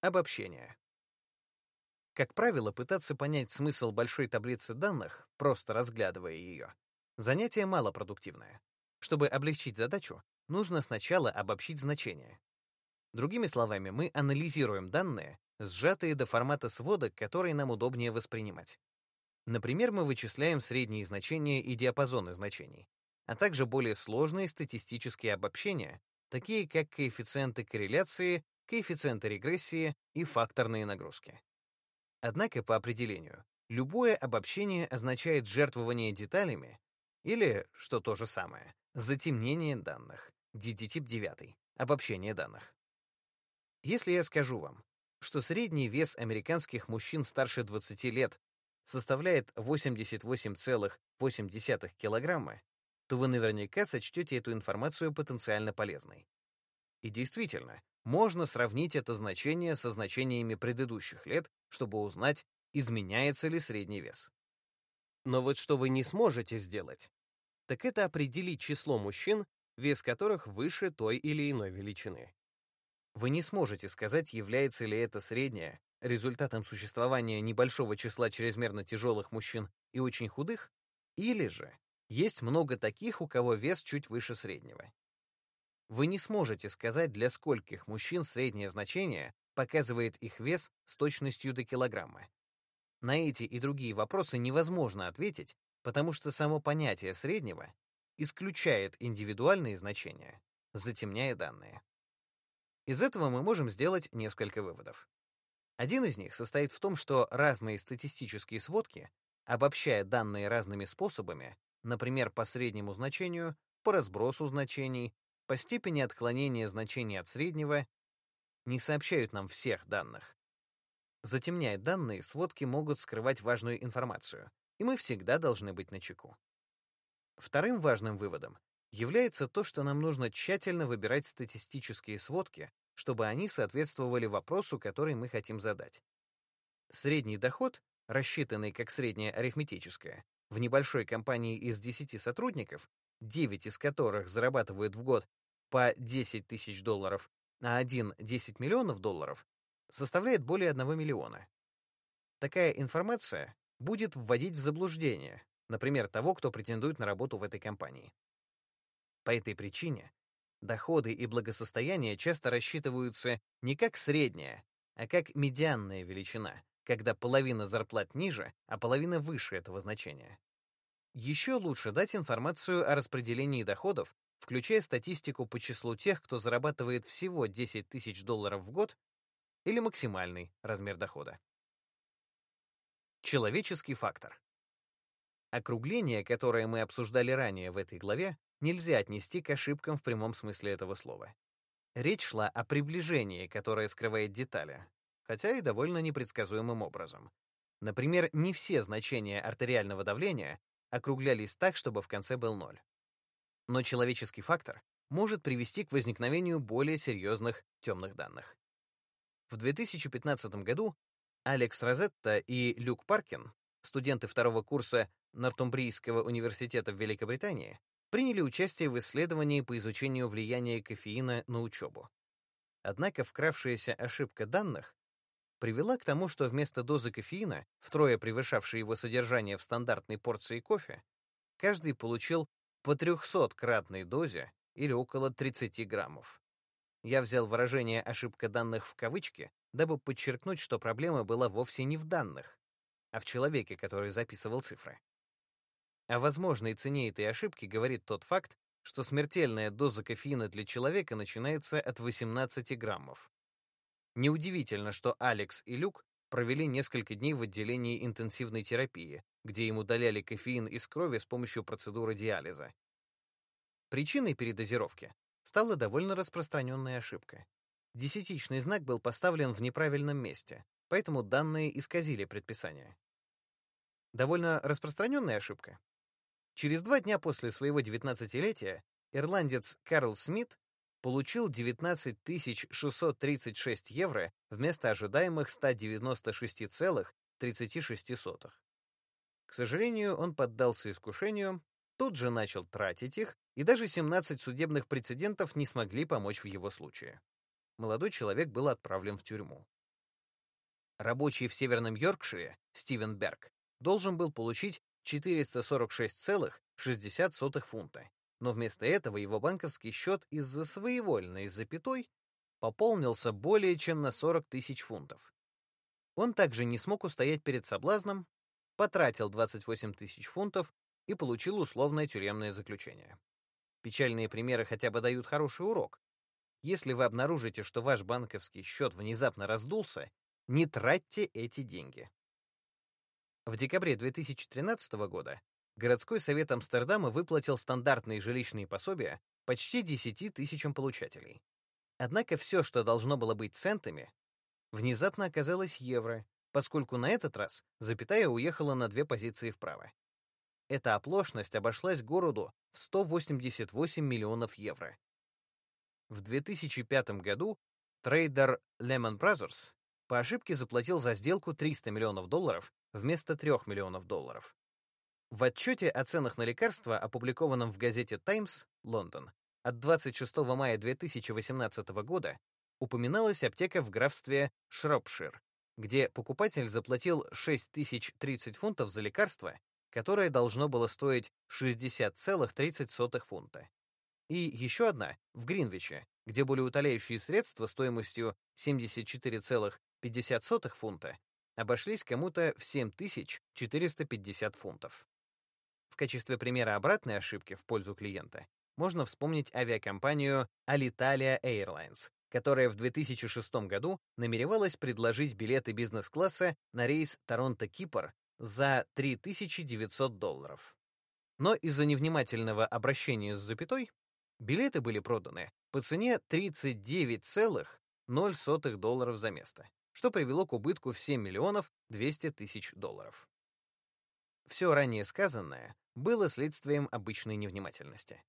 Обобщение. Как правило, пытаться понять смысл большой таблицы данных, просто разглядывая ее, занятие малопродуктивное. Чтобы облегчить задачу, нужно сначала обобщить значения. Другими словами, мы анализируем данные, сжатые до формата сводок, которые нам удобнее воспринимать. Например, мы вычисляем средние значения и диапазоны значений, а также более сложные статистические обобщения, такие как коэффициенты корреляции, коэффициенты регрессии и факторные нагрузки. Однако, по определению, любое обобщение означает жертвование деталями или, что то же самое, затемнение данных, DD-тип 9, обобщение данных. Если я скажу вам, что средний вес американских мужчин старше 20 лет составляет 88,8 килограмма, то вы наверняка сочтете эту информацию потенциально полезной. И действительно, можно сравнить это значение со значениями предыдущих лет, чтобы узнать, изменяется ли средний вес. Но вот что вы не сможете сделать, так это определить число мужчин, вес которых выше той или иной величины. Вы не сможете сказать, является ли это среднее результатом существования небольшого числа чрезмерно тяжелых мужчин и очень худых, или же есть много таких, у кого вес чуть выше среднего. Вы не сможете сказать, для скольких мужчин среднее значение показывает их вес с точностью до килограмма. На эти и другие вопросы невозможно ответить, потому что само понятие среднего исключает индивидуальные значения, затемняя данные. Из этого мы можем сделать несколько выводов. Один из них состоит в том, что разные статистические сводки, обобщая данные разными способами, например, по среднему значению, по разбросу значений, по степени отклонения значений от среднего не сообщают нам всех данных. Затемняя данные, сводки могут скрывать важную информацию, и мы всегда должны быть начеку. Вторым важным выводом является то, что нам нужно тщательно выбирать статистические сводки, чтобы они соответствовали вопросу, который мы хотим задать. Средний доход, рассчитанный как среднее арифметическое, в небольшой компании из 10 сотрудников, 9 из которых зарабатывают в год по 10 тысяч долларов, а один — 10 миллионов долларов, составляет более 1 миллиона. Такая информация будет вводить в заблуждение, например, того, кто претендует на работу в этой компании. По этой причине доходы и благосостояние часто рассчитываются не как средняя, а как медианная величина, когда половина зарплат ниже, а половина выше этого значения. Еще лучше дать информацию о распределении доходов включая статистику по числу тех, кто зарабатывает всего 10 тысяч долларов в год или максимальный размер дохода. Человеческий фактор. Округление, которое мы обсуждали ранее в этой главе, нельзя отнести к ошибкам в прямом смысле этого слова. Речь шла о приближении, которое скрывает детали, хотя и довольно непредсказуемым образом. Например, не все значения артериального давления округлялись так, чтобы в конце был ноль. Но человеческий фактор может привести к возникновению более серьезных темных данных. В 2015 году Алекс Розетта и Люк Паркин, студенты второго курса Нортумбрийского университета в Великобритании, приняли участие в исследовании по изучению влияния кофеина на учебу. Однако вкравшаяся ошибка данных привела к тому, что вместо дозы кофеина, втрое превышавшей его содержание в стандартной порции кофе, каждый получил по 300-кратной дозе или около 30 граммов. Я взял выражение «ошибка данных» в кавычки, дабы подчеркнуть, что проблема была вовсе не в данных, а в человеке, который записывал цифры. О возможной цене этой ошибки говорит тот факт, что смертельная доза кофеина для человека начинается от 18 граммов. Неудивительно, что Алекс и Люк провели несколько дней в отделении интенсивной терапии, где им удаляли кофеин из крови с помощью процедуры диализа. Причиной передозировки стала довольно распространенная ошибка. Десятичный знак был поставлен в неправильном месте, поэтому данные исказили предписание. Довольно распространенная ошибка. Через два дня после своего 19-летия ирландец Карл Смит получил 19 636 евро вместо ожидаемых 196,36. К сожалению, он поддался искушению, тут же начал тратить их, и даже 17 судебных прецедентов не смогли помочь в его случае. Молодой человек был отправлен в тюрьму. Рабочий в Северном Йоркшире, Стивен Берг, должен был получить 446,60 фунта, но вместо этого его банковский счет из-за своевольной запятой пополнился более чем на 40 тысяч фунтов. Он также не смог устоять перед соблазном, потратил 28 тысяч фунтов и получил условное тюремное заключение. Печальные примеры хотя бы дают хороший урок. Если вы обнаружите, что ваш банковский счет внезапно раздулся, не тратьте эти деньги. В декабре 2013 года городской совет Амстердама выплатил стандартные жилищные пособия почти 10 тысячам получателей. Однако все, что должно было быть центами, внезапно оказалось евро, поскольку на этот раз запятая уехала на две позиции вправо. Эта оплошность обошлась городу в 188 миллионов евро. В 2005 году трейдер Lehman Brothers по ошибке заплатил за сделку 300 миллионов долларов вместо 3 миллионов долларов. В отчете о ценах на лекарства, опубликованном в газете Times, Лондон, от 26 мая 2018 года, упоминалась аптека в графстве Шропшир, где покупатель заплатил 6030 фунтов за лекарство, которое должно было стоить 60,30 фунта. И еще одна в Гринвиче, где были утоляющие средства стоимостью 74,50 фунта, обошлись кому-то в 7450 фунтов. Качестве примера обратной ошибки в пользу клиента можно вспомнить авиакомпанию Alitalia Airlines, которая в 2006 году намеревалась предложить билеты бизнес-класса на рейс Торонто-Кипр за 3900 долларов. Но из-за невнимательного обращения с запятой билеты были проданы по цене 39,0 долларов за место, что привело к убытку в 7 миллионов 200 тысяч долларов. Все ранее сказанное было следствием обычной невнимательности.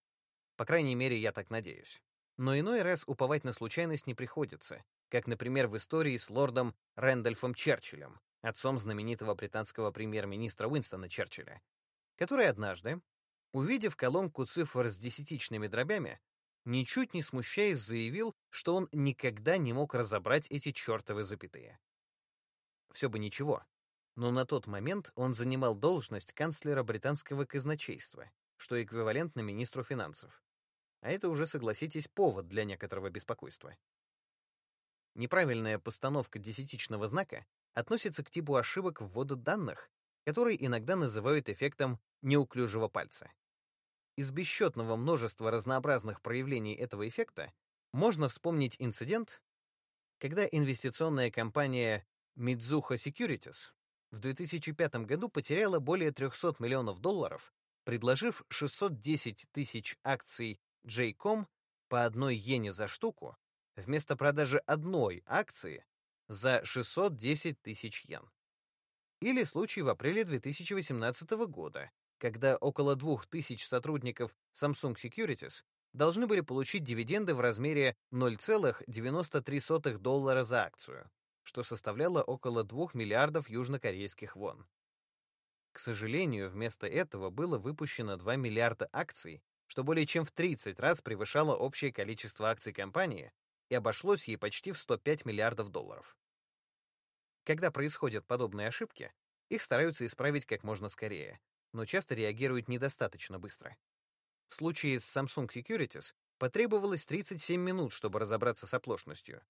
По крайней мере, я так надеюсь. Но иной раз уповать на случайность не приходится, как, например, в истории с лордом Рэндольфом Черчиллем, отцом знаменитого британского премьер-министра Уинстона Черчилля, который однажды, увидев колонку цифр с десятичными дробями, ничуть не смущаясь, заявил, что он никогда не мог разобрать эти чертовы запятые. Все бы ничего, но на тот момент он занимал должность канцлера британского казначейства, что эквивалентно министру финансов. А это уже, согласитесь, повод для некоторого беспокойства. Неправильная постановка десятичного знака относится к типу ошибок ввода данных, который иногда называют эффектом неуклюжего пальца. Из бесчетного множества разнообразных проявлений этого эффекта можно вспомнить инцидент, когда инвестиционная компания Mizuho Securities в 2005 году потеряла более 300 миллионов долларов, предложив 610 тысяч акций J.com по одной иене за штуку вместо продажи одной акции за 610 тысяч йен. Или случай в апреле 2018 года, когда около 2000 сотрудников Samsung Securities должны были получить дивиденды в размере 0,93 доллара за акцию, что составляло около 2 миллиардов южнокорейских вон. К сожалению, вместо этого было выпущено 2 миллиарда акций, что более чем в 30 раз превышало общее количество акций компании и обошлось ей почти в 105 миллиардов долларов. Когда происходят подобные ошибки, их стараются исправить как можно скорее, но часто реагируют недостаточно быстро. В случае с Samsung Securities потребовалось 37 минут, чтобы разобраться с оплошностью.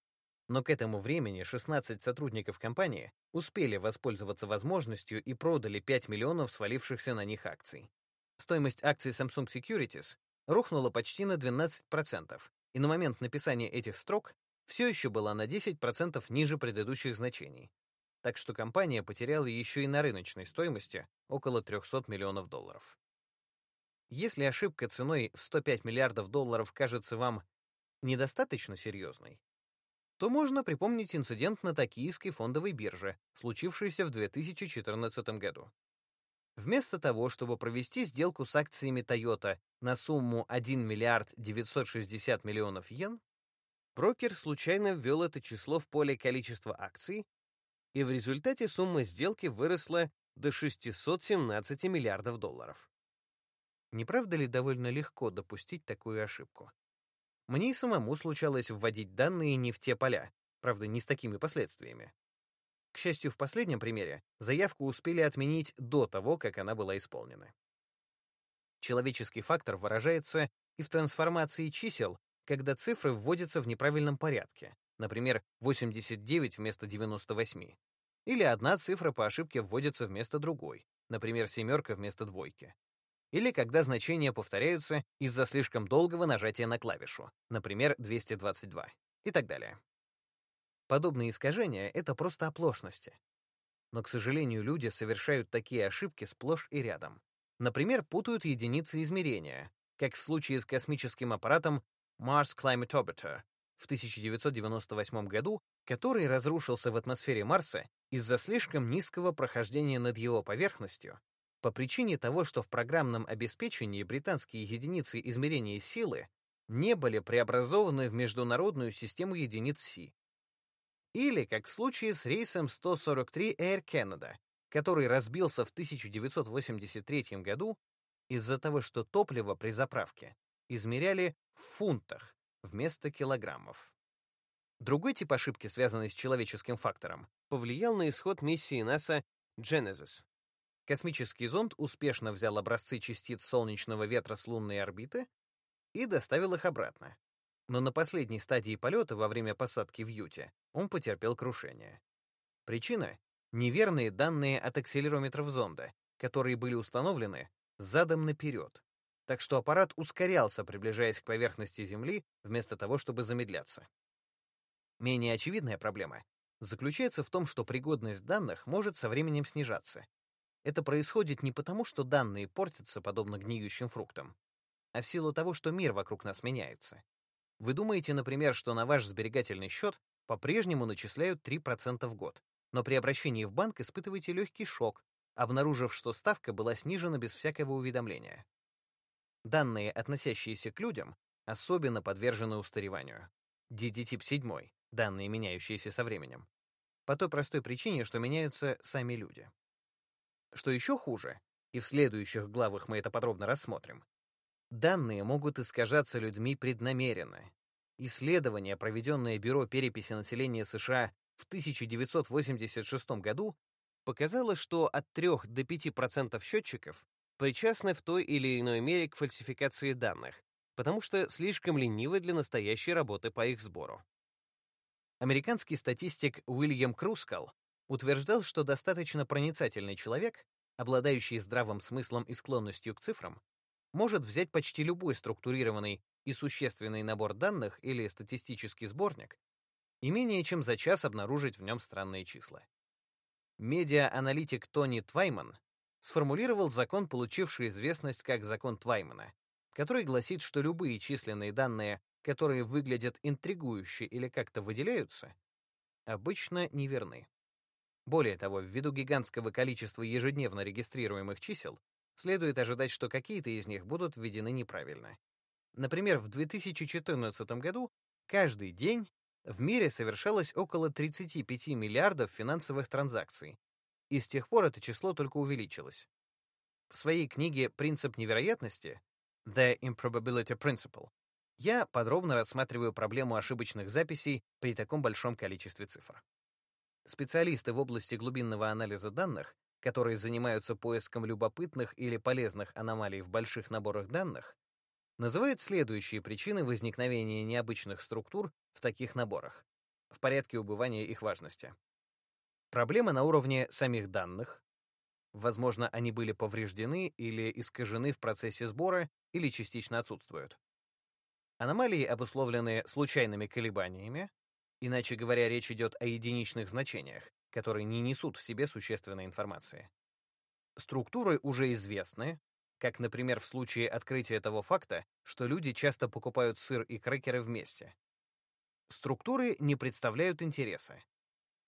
Но к этому времени 16 сотрудников компании успели воспользоваться возможностью и продали 5 миллионов свалившихся на них акций. Стоимость акций Samsung Securities рухнула почти на 12%, и на момент написания этих строк все еще была на 10% ниже предыдущих значений, так что компания потеряла еще и на рыночной стоимости около 300 миллионов долларов. Если ошибка ценой в 105 миллиардов долларов кажется вам недостаточно серьезной, то можно припомнить инцидент на токийской фондовой бирже, случившийся в 2014 году. Вместо того, чтобы провести сделку с акциями Toyota на сумму 1 миллиард 960 миллионов йен, брокер случайно ввел это число в поле количества акций и в результате сумма сделки выросла до 617 миллиардов долларов. Не правда ли довольно легко допустить такую ошибку? Мне и самому случалось вводить данные не в те поля, правда, не с такими последствиями. К счастью, в последнем примере заявку успели отменить до того, как она была исполнена. Человеческий фактор выражается и в трансформации чисел, когда цифры вводятся в неправильном порядке, например, 89 вместо 98, или одна цифра по ошибке вводится вместо другой, например, семерка вместо двойки, или когда значения повторяются из-за слишком долгого нажатия на клавишу, например, 222, и так далее. Подобные искажения — это просто оплошности. Но, к сожалению, люди совершают такие ошибки сплошь и рядом. Например, путают единицы измерения, как в случае с космическим аппаратом Mars Climate Orbiter в 1998 году, который разрушился в атмосфере Марса из-за слишком низкого прохождения над его поверхностью по причине того, что в программном обеспечении британские единицы измерения силы не были преобразованы в международную систему единиц Си. Или, как в случае с рейсом 143 Air Canada, который разбился в 1983 году из-за того, что топливо при заправке измеряли в фунтах вместо килограммов. Другой тип ошибки, связанный с человеческим фактором, повлиял на исход миссии НАСА Genesis. Космический зонд успешно взял образцы частиц солнечного ветра с лунной орбиты и доставил их обратно. Но на последней стадии полета во время посадки в Юте он потерпел крушение. Причина — неверные данные от акселерометров зонда, которые были установлены задом наперед, так что аппарат ускорялся, приближаясь к поверхности Земли, вместо того, чтобы замедляться. Менее очевидная проблема заключается в том, что пригодность данных может со временем снижаться. Это происходит не потому, что данные портятся, подобно гниющим фруктам, а в силу того, что мир вокруг нас меняется. Вы думаете, например, что на ваш сберегательный счет по-прежнему начисляют 3% в год, но при обращении в банк испытываете легкий шок, обнаружив, что ставка была снижена без всякого уведомления. Данные, относящиеся к людям, особенно подвержены устареванию. DD-тип 7, данные, меняющиеся со временем. По той простой причине, что меняются сами люди. Что еще хуже, и в следующих главах мы это подробно рассмотрим, данные могут искажаться людьми преднамеренно. Исследование, проведенное Бюро переписи населения США в 1986 году, показало, что от 3 до 5% счетчиков причастны в той или иной мере к фальсификации данных, потому что слишком ленивы для настоящей работы по их сбору. Американский статистик Уильям Крускал утверждал, что достаточно проницательный человек, обладающий здравым смыслом и склонностью к цифрам, может взять почти любой структурированный и существенный набор данных или статистический сборник и менее чем за час обнаружить в нем странные числа. Медиа-аналитик Тони Твайман сформулировал закон, получивший известность как закон Тваймана, который гласит, что любые численные данные, которые выглядят интригующе или как-то выделяются, обычно неверны. Более того, ввиду гигантского количества ежедневно регистрируемых чисел, следует ожидать, что какие-то из них будут введены неправильно. Например, в 2014 году каждый день в мире совершалось около 35 миллиардов финансовых транзакций, и с тех пор это число только увеличилось. В своей книге «Принцип невероятности» The Improbability Principle я подробно рассматриваю проблему ошибочных записей при таком большом количестве цифр. Специалисты в области глубинного анализа данных, которые занимаются поиском любопытных или полезных аномалий в больших наборах данных, называют следующие причины возникновения необычных структур в таких наборах в порядке убывания их важности. Проблема на уровне самих данных. Возможно, они были повреждены или искажены в процессе сбора или частично отсутствуют. Аномалии обусловлены случайными колебаниями, Иначе говоря, речь идет о единичных значениях, которые не несут в себе существенной информации. Структуры уже известны, как, например, в случае открытия того факта, что люди часто покупают сыр и крекеры вместе. Структуры не представляют интереса.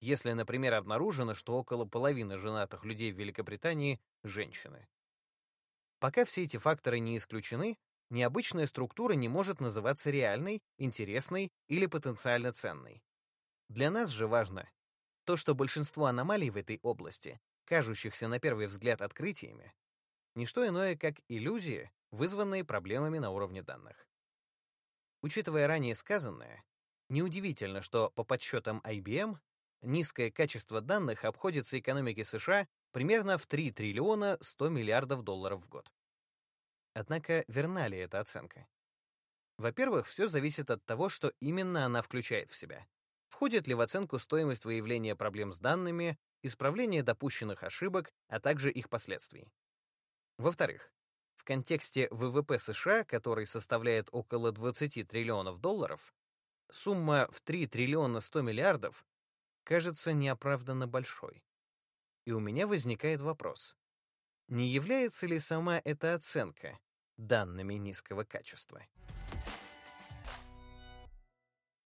Если, например, обнаружено, что около половины женатых людей в Великобритании — женщины. Пока все эти факторы не исключены, необычная структура не может называться реальной, интересной или потенциально ценной. Для нас же важно то, что большинство аномалий в этой области, кажущихся на первый взгляд открытиями, не что иное, как иллюзии, вызванные проблемами на уровне данных. Учитывая ранее сказанное, неудивительно, что по подсчетам IBM низкое качество данных обходится экономике США примерно в 3 триллиона 100 миллиардов долларов в год. Однако верна ли эта оценка? Во-первых, все зависит от того, что именно она включает в себя. Входит ли в оценку стоимость выявления проблем с данными, исправление допущенных ошибок, а также их последствий. Во-вторых, в контексте ВВП США, который составляет около 20 триллионов долларов, сумма в 3 триллиона 100 миллиардов кажется неоправданно большой. И у меня возникает вопрос. Не является ли сама эта оценка данными низкого качества?